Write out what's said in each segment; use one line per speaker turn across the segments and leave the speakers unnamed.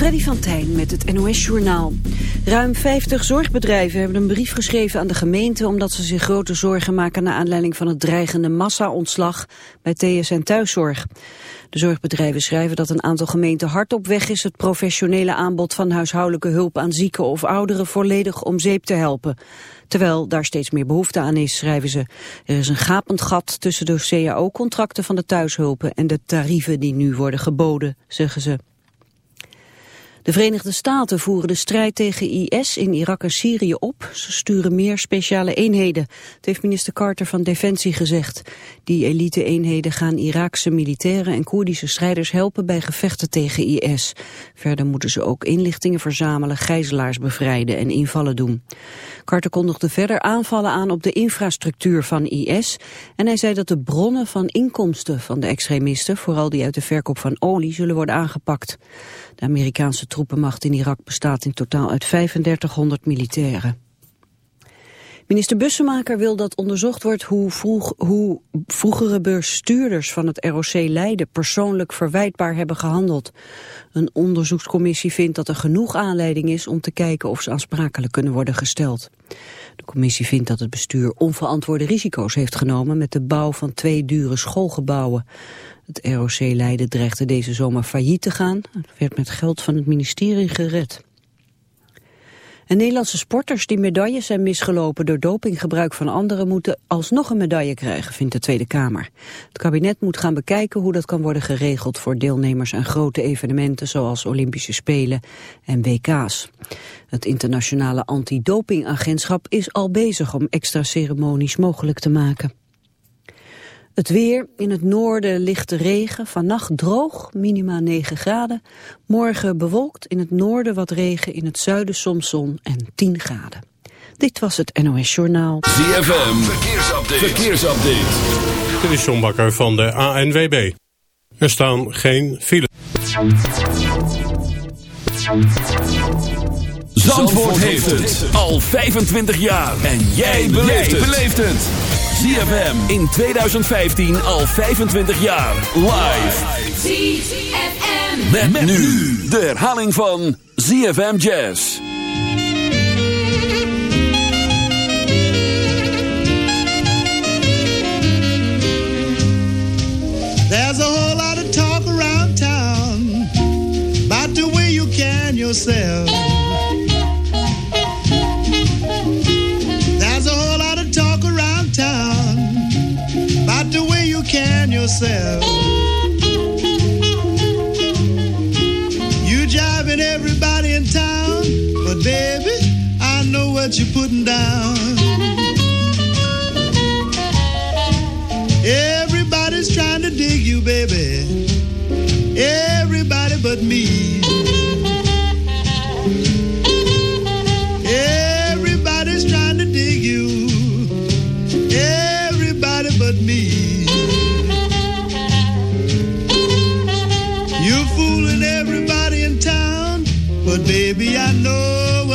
Freddy van Tijn met het NOS-journaal. Ruim 50 zorgbedrijven hebben een brief geschreven aan de gemeente... omdat ze zich grote zorgen maken naar aanleiding van het dreigende massa-ontslag bij TSN Thuiszorg. De zorgbedrijven schrijven dat een aantal gemeenten hard op weg is... het professionele aanbod van huishoudelijke hulp aan zieken of ouderen volledig om zeep te helpen. Terwijl daar steeds meer behoefte aan is, schrijven ze. Er is een gapend gat tussen de CAO-contracten van de thuishulpen... en de tarieven die nu worden geboden, zeggen ze. De Verenigde Staten voeren de strijd tegen IS in Irak en Syrië op. Ze sturen meer speciale eenheden. Het heeft minister Carter van Defensie gezegd. Die elite-eenheden gaan Iraakse militairen en Koerdische strijders helpen bij gevechten tegen IS. Verder moeten ze ook inlichtingen verzamelen, gijzelaars bevrijden en invallen doen. Carter kondigde verder aanvallen aan op de infrastructuur van IS. En hij zei dat de bronnen van inkomsten van de extremisten, vooral die uit de verkoop van olie, zullen worden aangepakt. De Amerikaanse troepenmacht in Irak bestaat in totaal uit 3500 militairen. Minister Bussemaker wil dat onderzocht wordt hoe, vroeg, hoe vroegere bestuurders van het ROC Leiden persoonlijk verwijtbaar hebben gehandeld. Een onderzoekscommissie vindt dat er genoeg aanleiding is om te kijken of ze aansprakelijk kunnen worden gesteld. De commissie vindt dat het bestuur onverantwoorde risico's heeft genomen met de bouw van twee dure schoolgebouwen. Het ROC Leiden dreigde deze zomer failliet te gaan. Het werd met geld van het ministerie gered. En Nederlandse sporters die medailles zijn misgelopen door dopinggebruik van anderen moeten alsnog een medaille krijgen, vindt de Tweede Kamer. Het kabinet moet gaan bekijken hoe dat kan worden geregeld voor deelnemers aan grote evenementen zoals Olympische Spelen en WK's. Het internationale antidopingagentschap is al bezig om extra ceremonies mogelijk te maken. Het weer, in het noorden lichte regen, vannacht droog, minima 9 graden. Morgen bewolkt, in het noorden wat regen, in het zuiden soms zon en 10 graden. Dit was het NOS Journaal.
ZFM, verkeersupdate. verkeersupdate.
Dit is John Bakker van de ANWB. Er staan geen files.
Zandvoort heeft het al 25 jaar. En jij beleeft het. ZFM in 2015 al 25 jaar. Live. ZFM. Met, met nu de herhaling van ZFM Jazz.
There's a whole lot of talk around town about the way you can yourself. Yourself. You driving everybody in town, but baby, I know what you're putting down. Everybody's trying to dig you, baby. Everybody but me.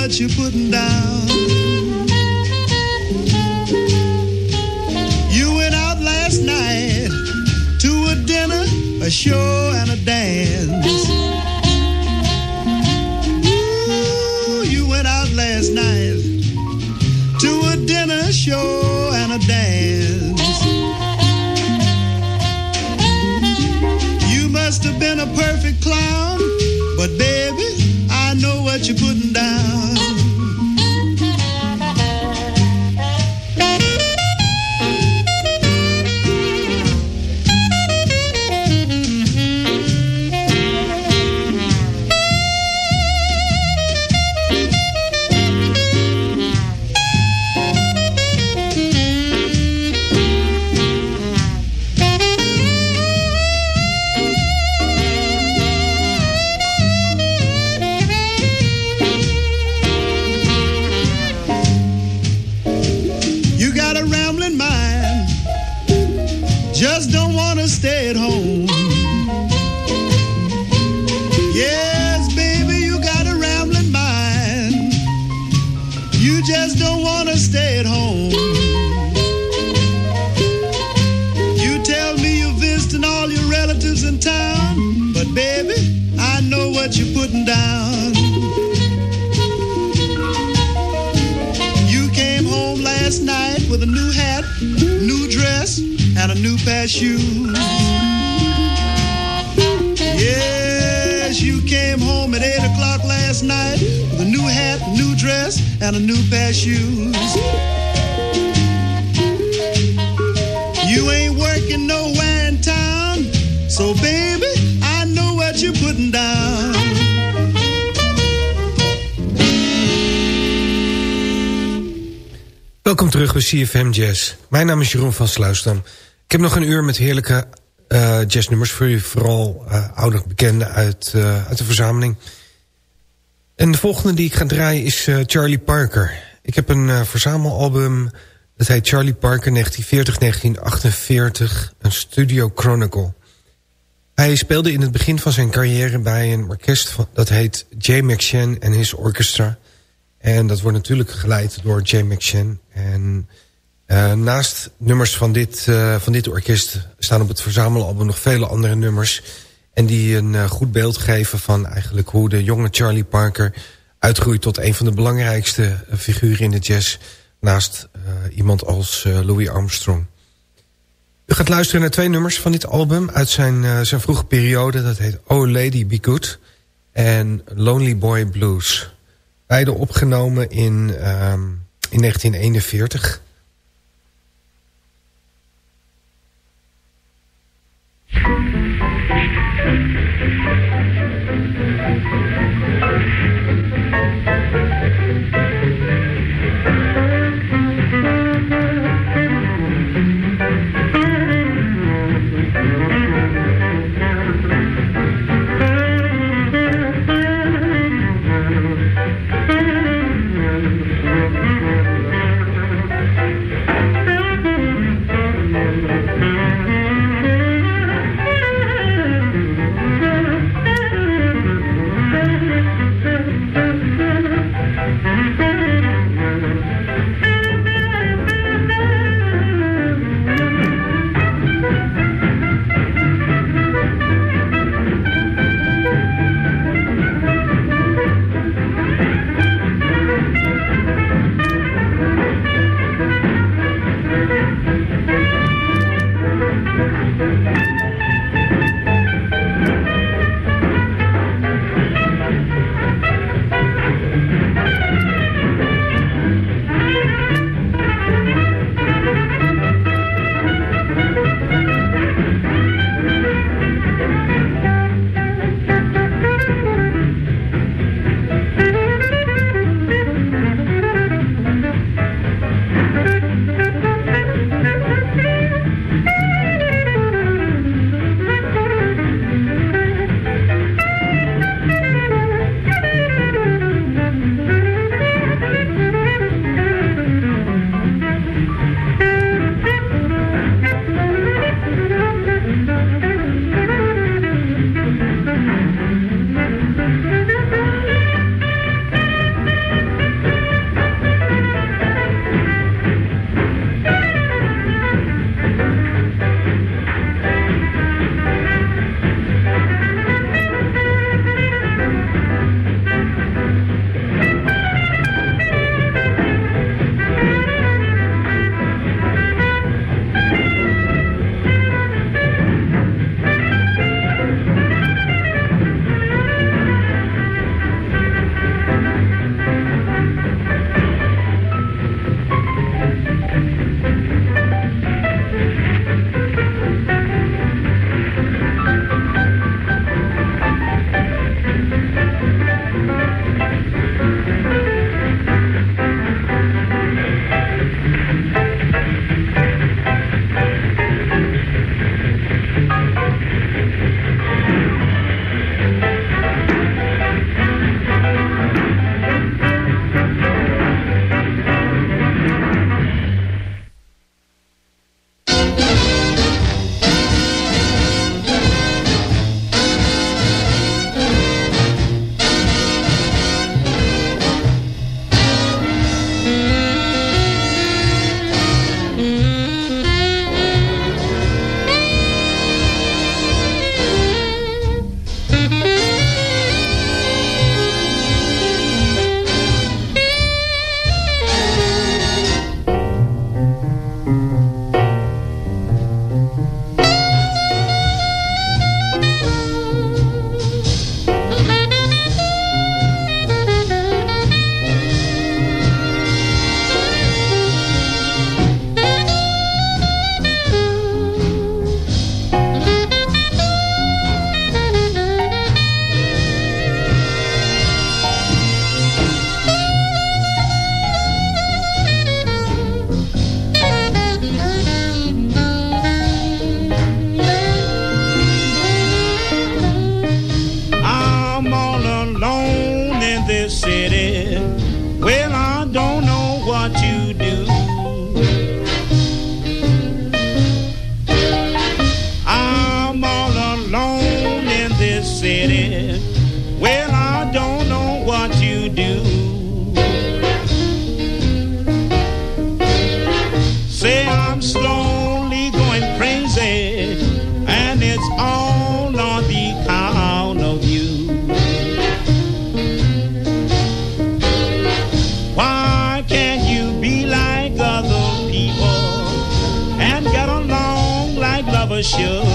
What you're putting down. You went out last night to a dinner, a show, and a dance.
CFM Jazz. Mijn naam is Jeroen van Sluisdam. Ik heb nog een uur met heerlijke uh, jazznummers voor u. Vooral uh, ouder bekende uit, uh, uit de verzameling. En de volgende die ik ga draaien is Charlie Parker. Ik heb een verzamelalbum... dat heet Charlie Parker 1940-1948. Een Studio Chronicle. Hij speelde in het begin van zijn carrière bij een orkest... Van, dat heet J. McShann en His Orchestra... En dat wordt natuurlijk geleid door Jay McShann. En uh, naast nummers van dit, uh, van dit orkest staan op het verzamelalbum nog vele andere nummers. En die een uh, goed beeld geven van eigenlijk hoe de jonge Charlie Parker uitgroeit tot een van de belangrijkste figuren in de jazz. Naast iemand als Louis Armstrong. U gaat luisteren naar twee nummers van dit album uit zijn, zijn vroege periode. Dat heet Oh Lady Be Good en Lonely Boy Blues. Beide opgenomen in, um, in 1941. Thank you.
Should.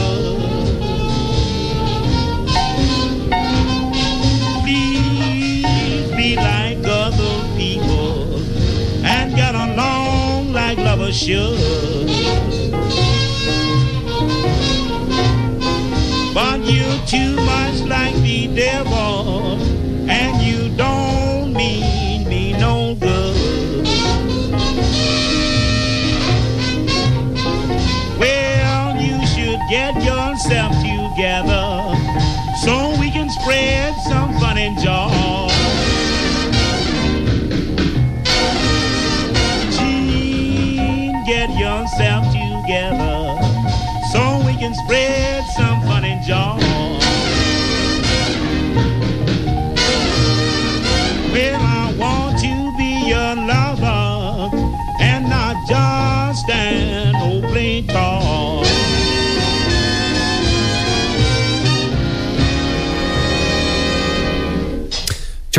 Please be like other people and get along like lovers should. But you're too much like the devil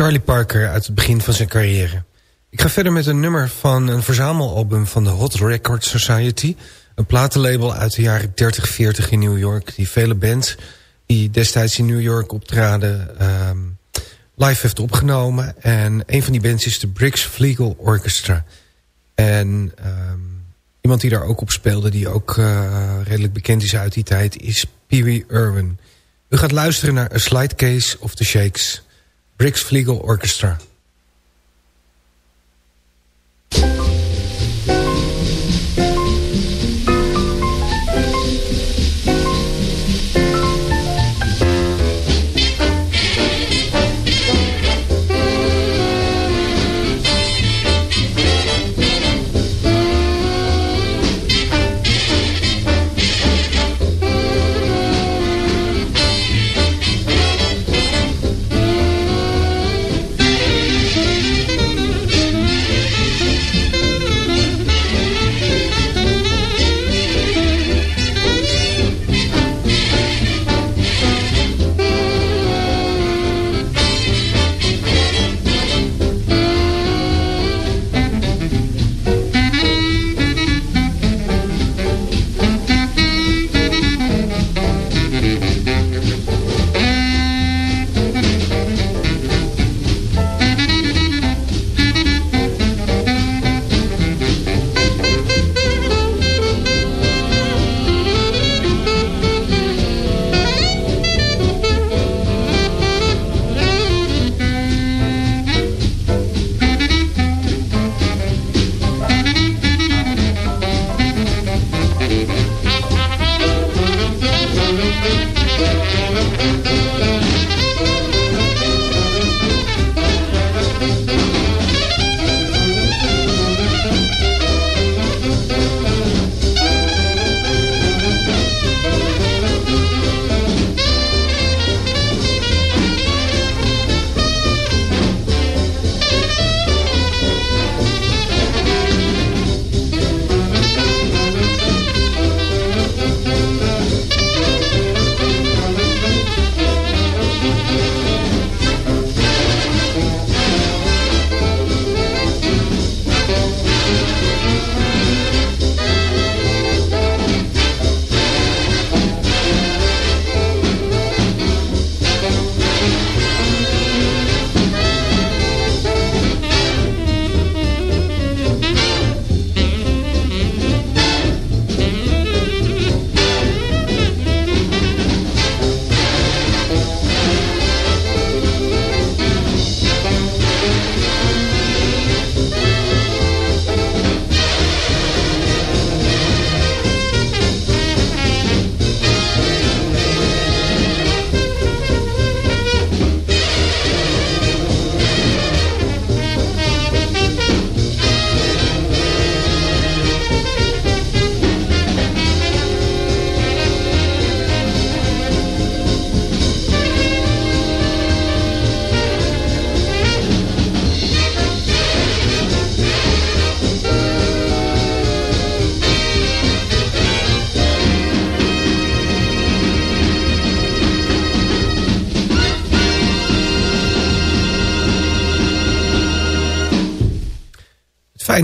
Charlie Parker uit het begin van zijn carrière. Ik ga verder met een nummer van een verzamelalbum van de Hot Record Society. Een platenlabel uit de jaren 30, 40 in New York. Die vele bands die destijds in New York optraden ehm, live heeft opgenomen. En een van die bands is de Briggs Flegel Orchestra. En ehm, iemand die daar ook op speelde, die ook eh, redelijk bekend is uit die tijd, is Pee Wee Irwin. U gaat luisteren naar A Slide Case of the Shakes... Briggs Flegel Orchestra.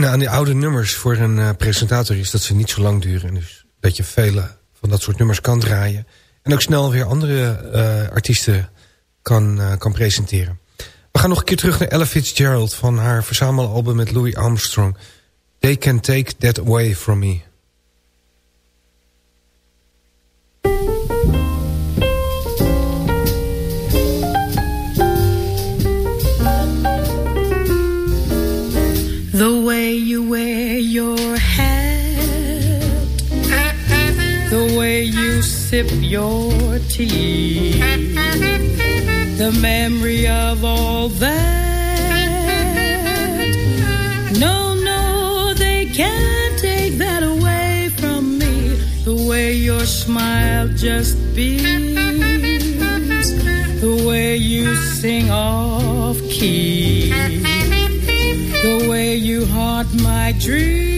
Aan die oude nummers voor een uh, presentator is dat ze niet zo lang duren. En dus dat je vele van dat soort nummers kan draaien. En ook snel weer andere uh, artiesten kan, uh, kan presenteren. We gaan nog een keer terug naar Ella Fitzgerald... van haar verzamelalbum met Louis Armstrong. They Can Take That Away From Me.
You sip your tea. The memory of all that. No, no, they can't take that away from me. The way your smile just beams The way you sing off key. The way you haunt my dreams.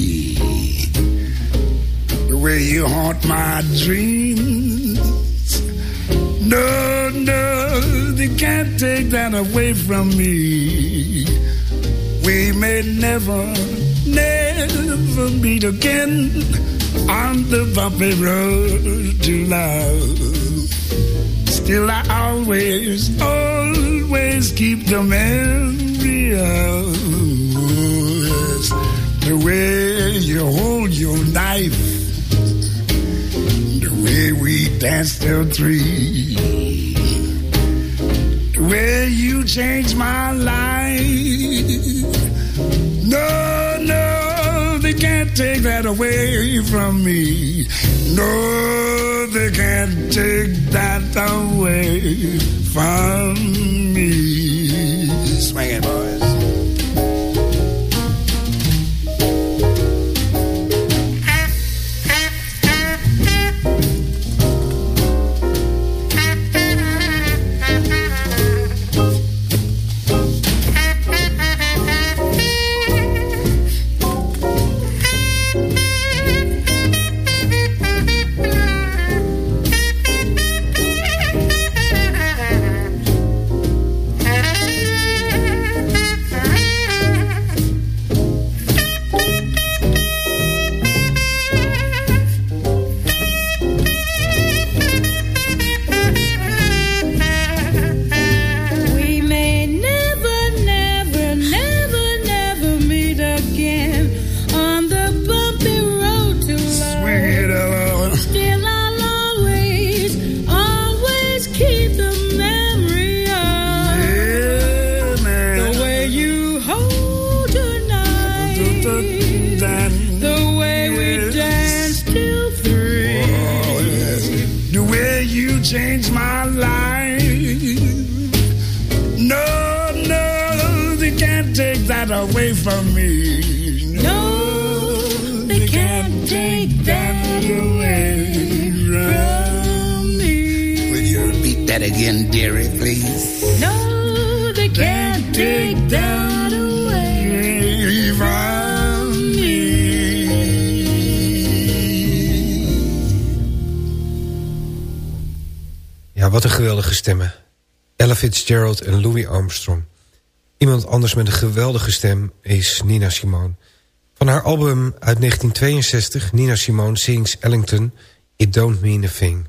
way you haunt my dreams. No, no, they can't take that away from me. We may never, never meet again on the bumpy road to love. Still, I always, always keep the memory of the way you hold your knife we danced till three, way you changed my life. No, no, they can't take that away from me. No, they can't take that away from me. Swing it, boys. Away from me.
No, they can't take that away from me.
Will you repeat that again, dearie, please?
No, they can't take that away
from me.
Ja, wat een geweldige stemmen. Ella Fitzgerald en Louis Armstrong.
Iemand anders met een geweldige stem is Nina Simone. Van haar album uit 1962, Nina Simone Sings Ellington... It Don't Mean a Thing.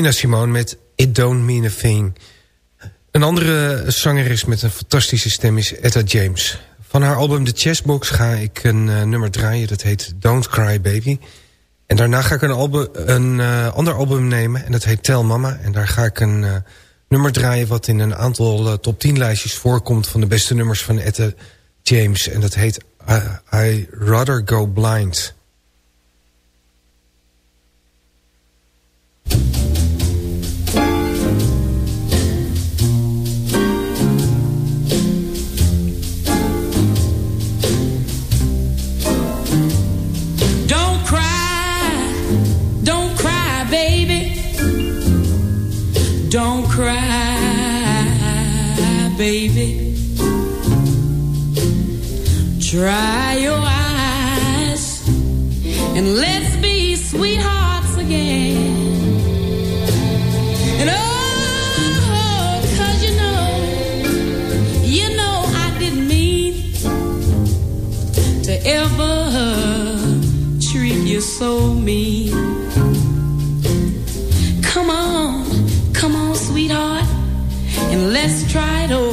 Nina Simone met It Don't Mean a Thing. Een andere zangeres met een fantastische stem is Etta James. Van haar album The Chessbox ga ik een uh, nummer draaien. Dat heet Don't Cry Baby. En daarna ga ik een, album, een uh, ander album nemen. En dat heet Tell Mama. En daar ga ik een uh, nummer draaien... wat in een aantal top 10 lijstjes voorkomt... van de beste nummers van Etta James. En dat heet I Rather Go Blind...
Dry your eyes and let's be sweethearts again. And oh, cause you know, you know I didn't mean to ever treat you so mean. Come on, come on, sweetheart, and let's try it over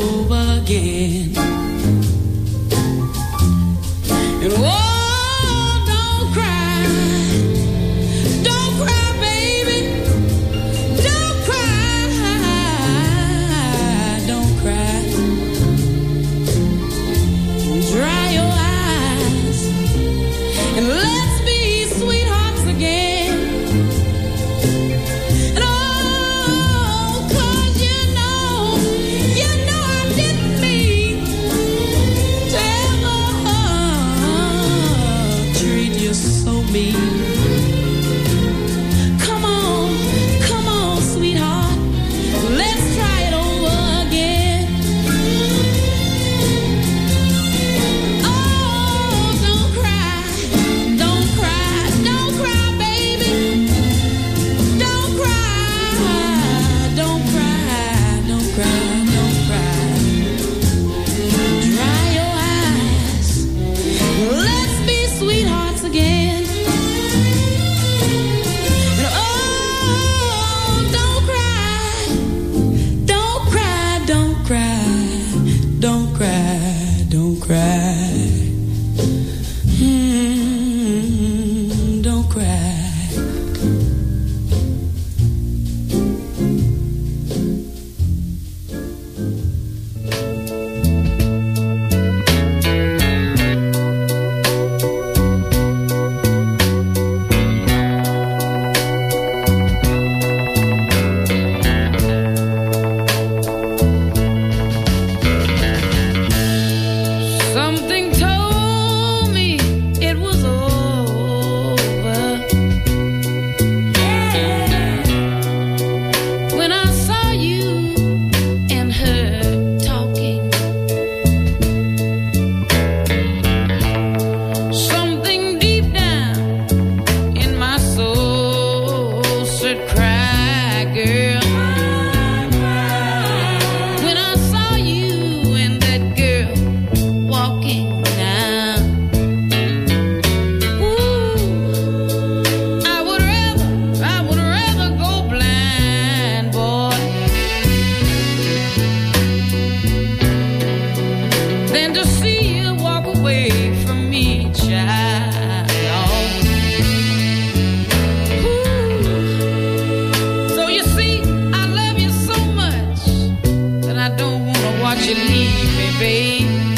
watch you leave me, babe.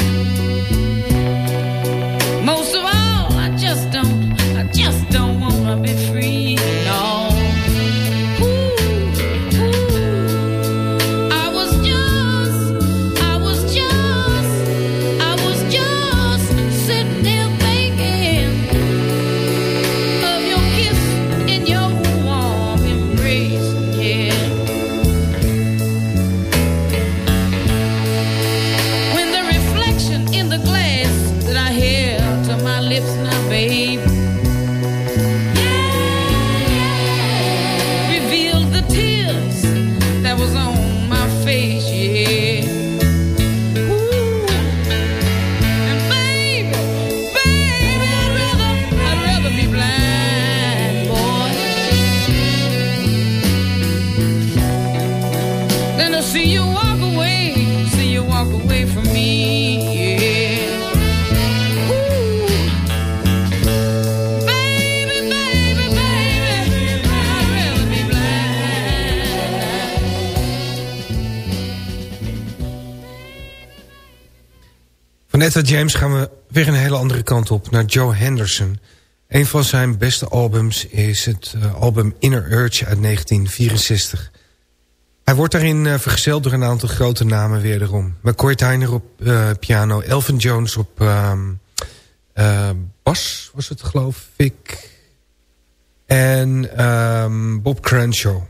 Etta James gaan we weer een hele andere kant op. Naar Joe Henderson. Een van zijn beste albums is het uh, album Inner Urge uit 1964. Hij wordt daarin uh, vergezeld door een aantal grote namen wederom. McCoy Tyner op uh, piano. Elvin Jones op um, bas was het geloof ik. En um, Bob Crenshaw.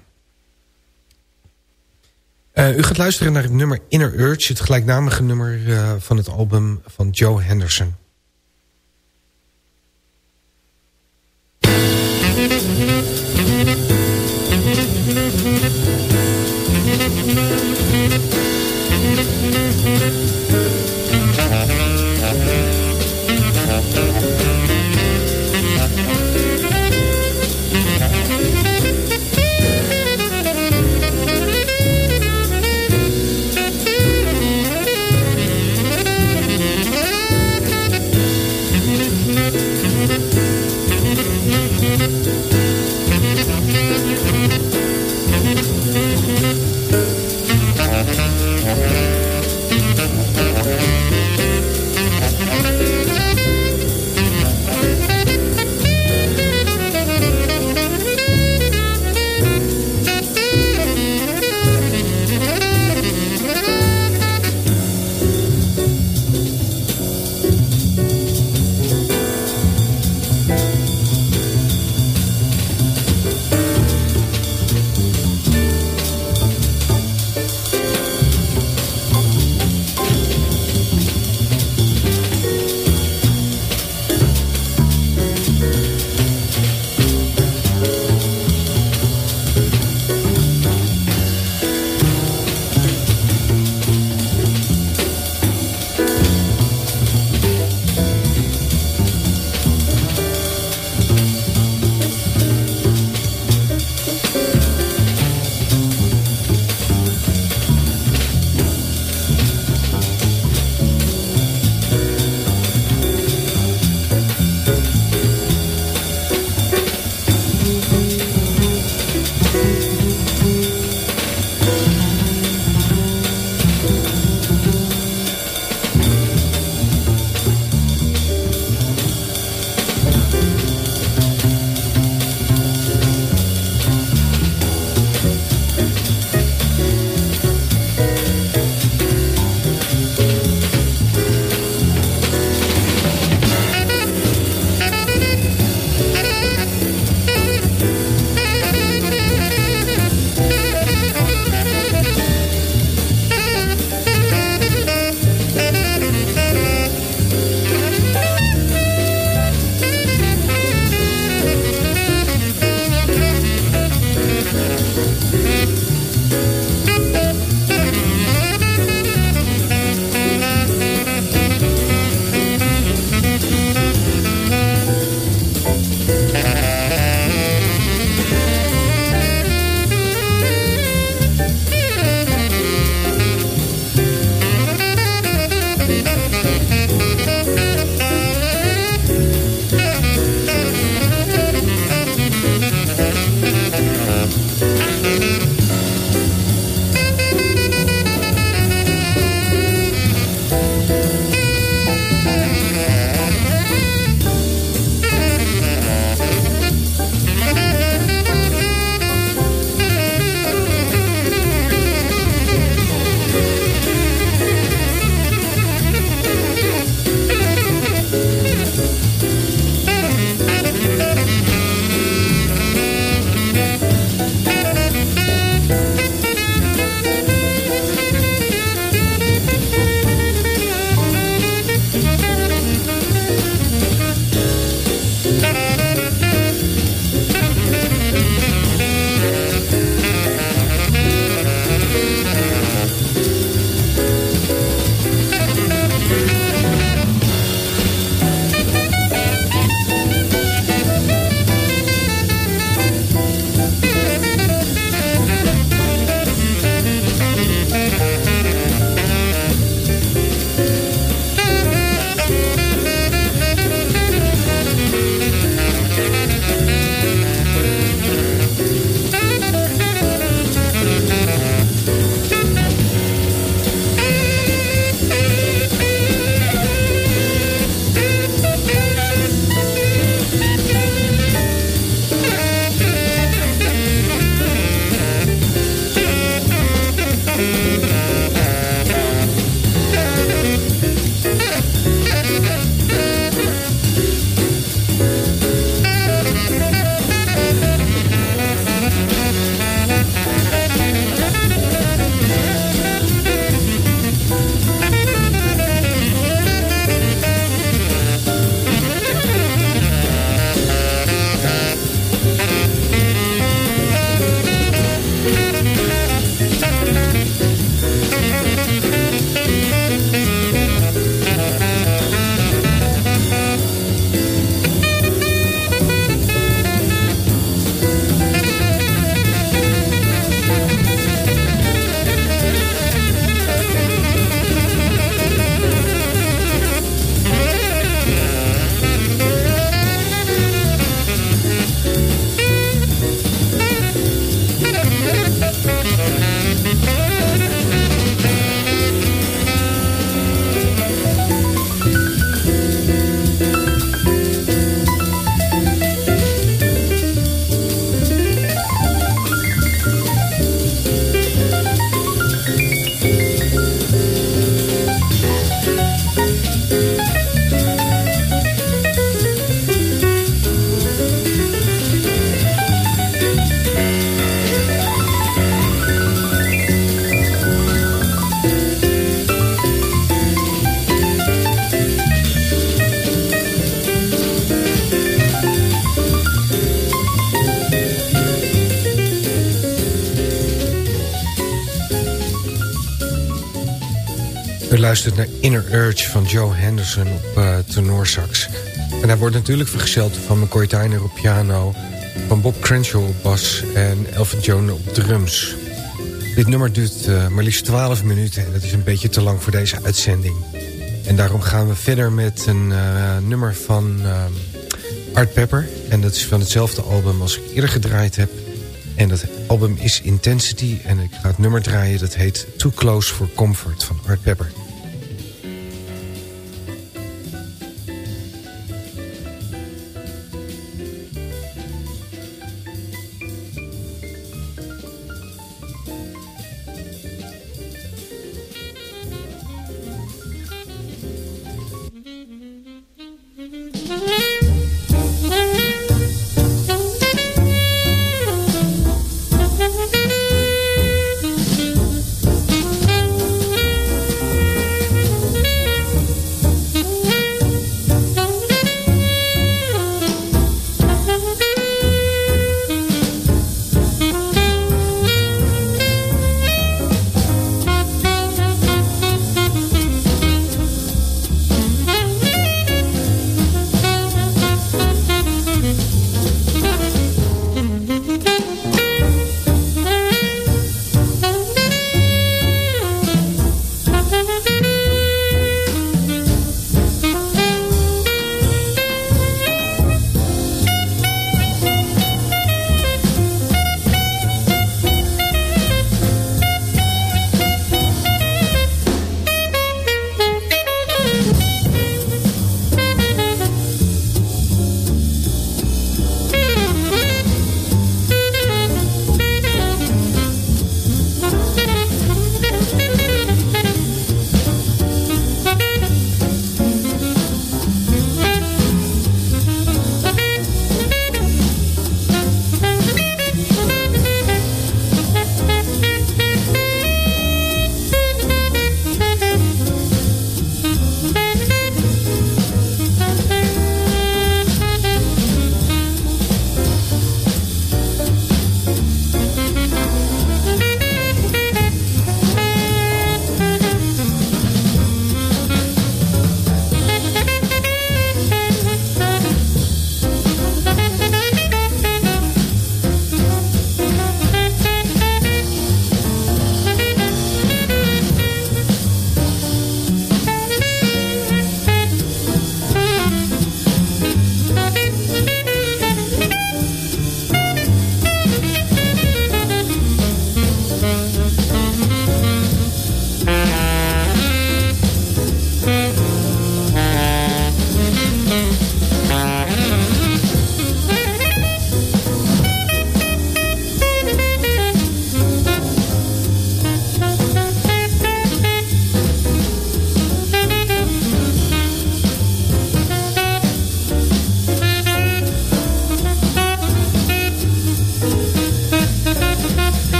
Eh, u gaat luisteren naar het nummer Inner Urge, het gelijknamige nummer eh, van het album van Joe Henderson. U luistert naar Inner Urge van Joe Henderson op uh, tenorsax. En hij wordt natuurlijk vergezeld van McCoy Tyner op piano... van Bob Crenshaw op bas en Elvin Jones op drums. Dit nummer duurt uh, maar liefst 12 minuten en dat is een beetje te lang voor deze uitzending. En daarom gaan we verder met een uh, nummer van Art Pepper. En dat is van hetzelfde album als ik eerder gedraaid heb... En dat album is Intensity en ik ga het nummer draaien. Dat heet Too Close for Comfort van Art Pepper.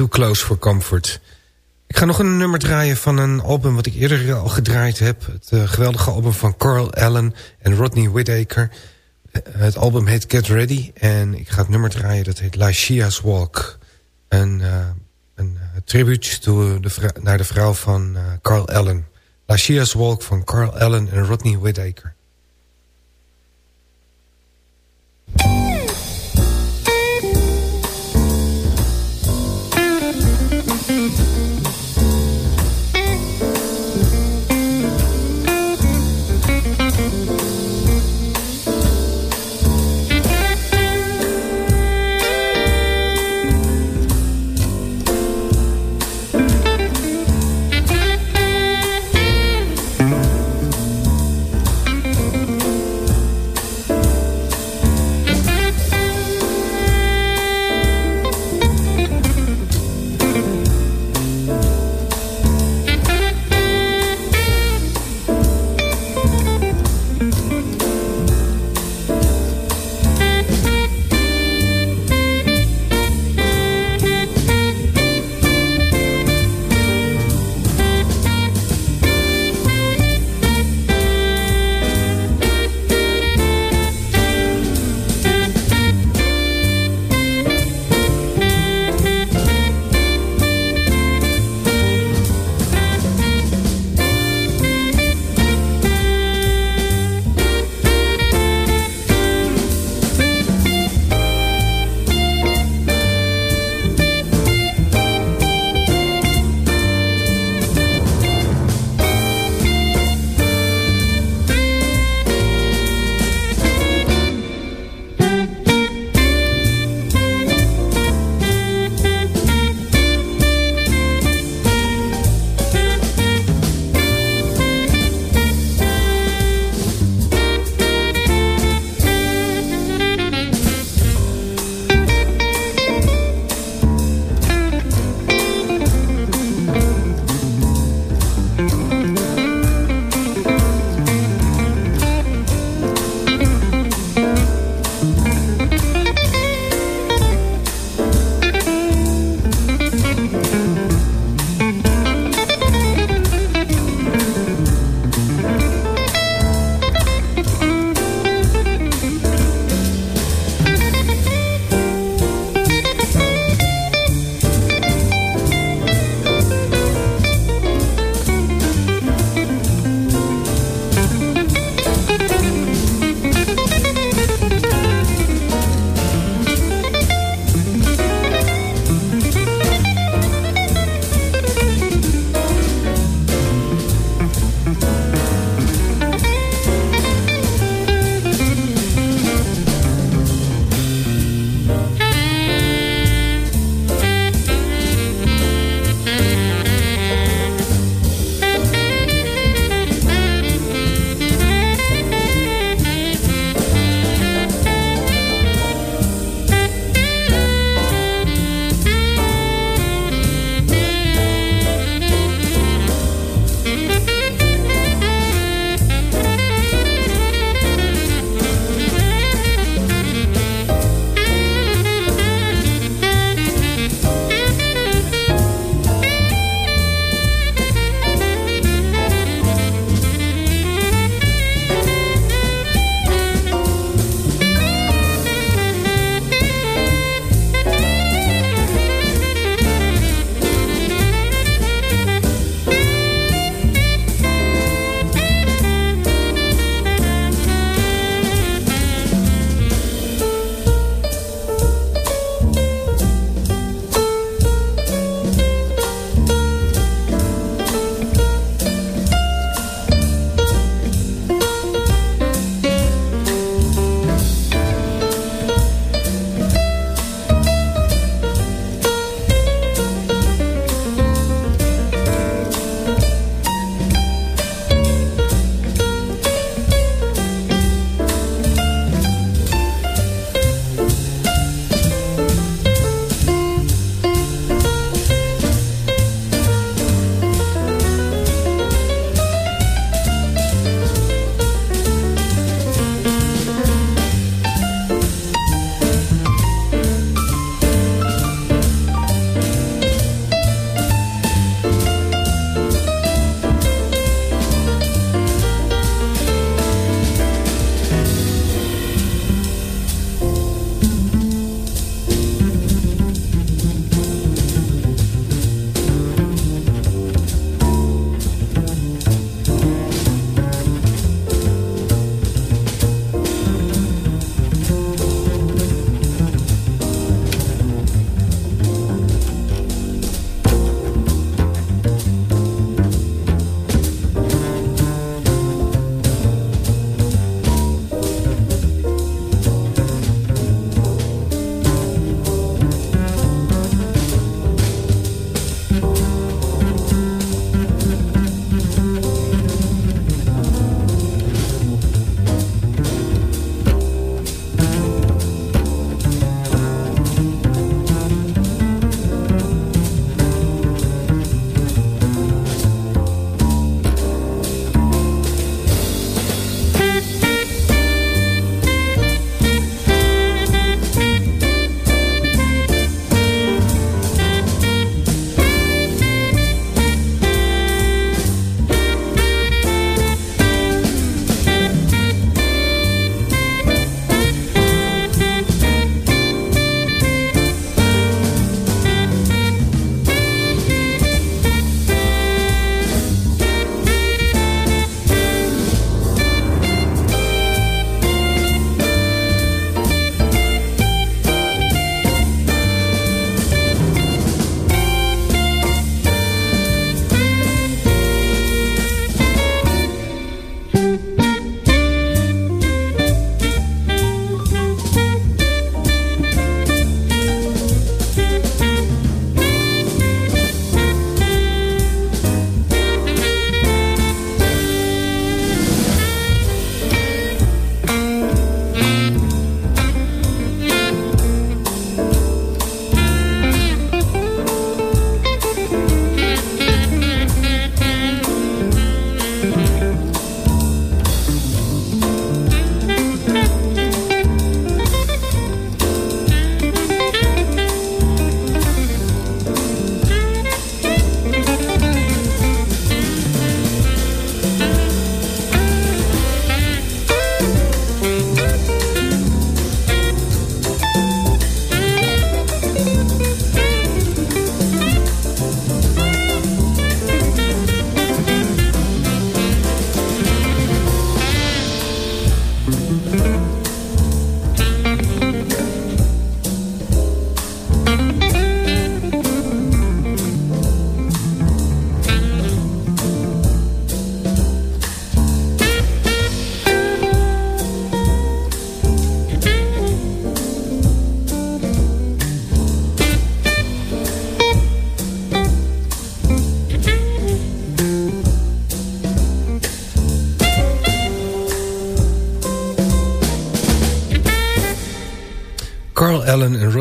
Too Close for Comfort. Ik ga nog een nummer draaien van een album wat ik eerder al gedraaid heb. Het uh, geweldige album van Carl Allen en Rodney Whittaker. Uh, het album heet Get Ready en ik ga het nummer draaien dat heet Laishia's Walk. Een, uh, een tribute to de naar de vrouw van Carl Allen. Laishia's Walk van Carl Allen en Rodney Whittaker.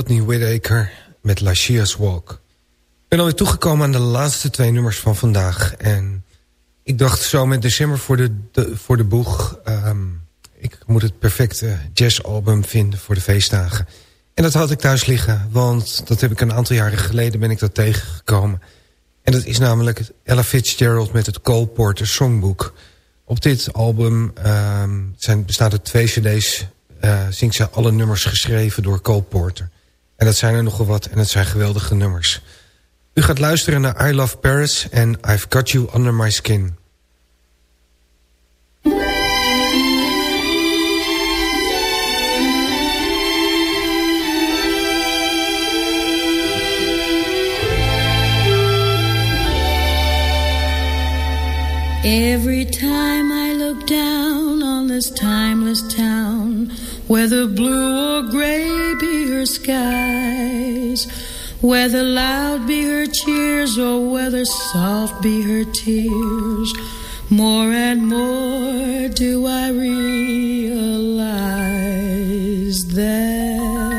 Rodney Whittaker met Lascia's Walk. Ik ben alweer toegekomen aan de laatste twee nummers van vandaag. En ik dacht zo met december voor de, voor de boeg... Um, ik moet het perfecte jazzalbum vinden voor de feestdagen. En dat had ik thuis liggen, want dat heb ik een aantal jaren geleden... ben ik dat tegengekomen. En dat is namelijk Ella Fitzgerald met het Cole Porter Songbook. Op dit album um, zijn, bestaat er twee cd's uh, zingt ze alle nummers geschreven door Cole Porter. En dat zijn er nogal wat en het zijn geweldige nummers. U gaat luisteren naar I Love Paris en I've Got You Under My Skin.
Every time I look down on this timeless town Whether blue or gray skies, whether loud be her cheers or whether soft be her tears, more and more do I realize that